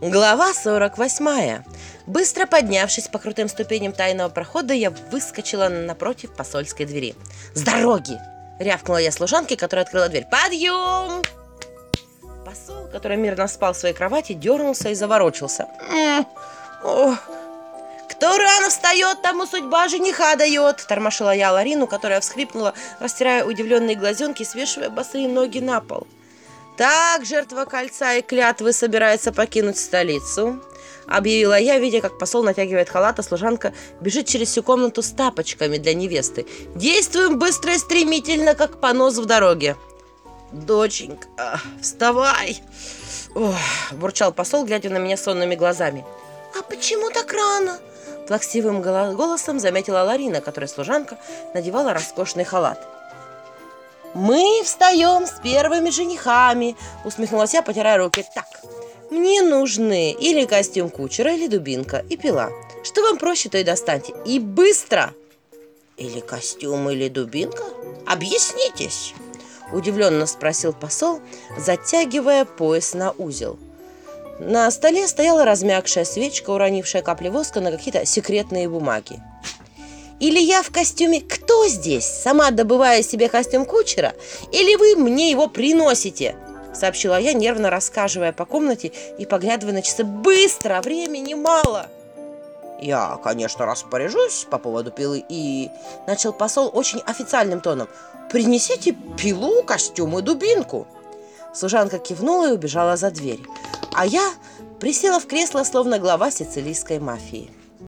Глава 48. Быстро поднявшись по крутым ступеням тайного прохода, я выскочила напротив посольской двери. «С дороги!» — рявкнула я служанке, которая открыла дверь. «Подъем!» Посол, который мирно спал в своей кровати, дернулся и заворочился. «М, ох, «Кто рано встает, тому судьба жениха дает!» Тормошила я Ларину, которая всхлипнула, растирая удивленные глазенки, свешивая босые ноги на пол. «Так, жертва кольца и клятвы собирается покинуть столицу», объявила я, видя, как посол натягивает халат, а служанка бежит через всю комнату с тапочками для невесты. «Действуем быстро и стремительно, как понос в дороге». «Доченька, вставай!» Ох, бурчал посол, глядя на меня сонными глазами. «А почему так рано?» Плаксивым голо- голосом заметила Ларина, которая служанка надевала роскошный халат. «Мы встаем с первыми женихами», — усмехнулась я, потирая руки. «Так, мне нужны или костюм кучера, или дубинка, и пила. Что вам проще, то и достаньте. И быстро!» «Или костюм, или дубинка? Объяснитесь!» Удивленно спросил посол, затягивая пояс на узел. На столе стояла размягшая свечка, уронившая капли воска на какие-то секретные бумаги. Или я в костюме «Кто здесь?» Сама добывая себе костюм кучера? Или вы мне его приносите?» Сообщила я, нервно рассказывая по комнате и поглядывая на часы. «Быстро! Времени мало!» «Я, конечно, распоряжусь по поводу пилы и...» Начал посол очень официальным тоном. «Принесите пилу, костюм и дубинку!» Служанка кивнула и убежала за дверь. А я присела в кресло, словно глава сицилийской мафии.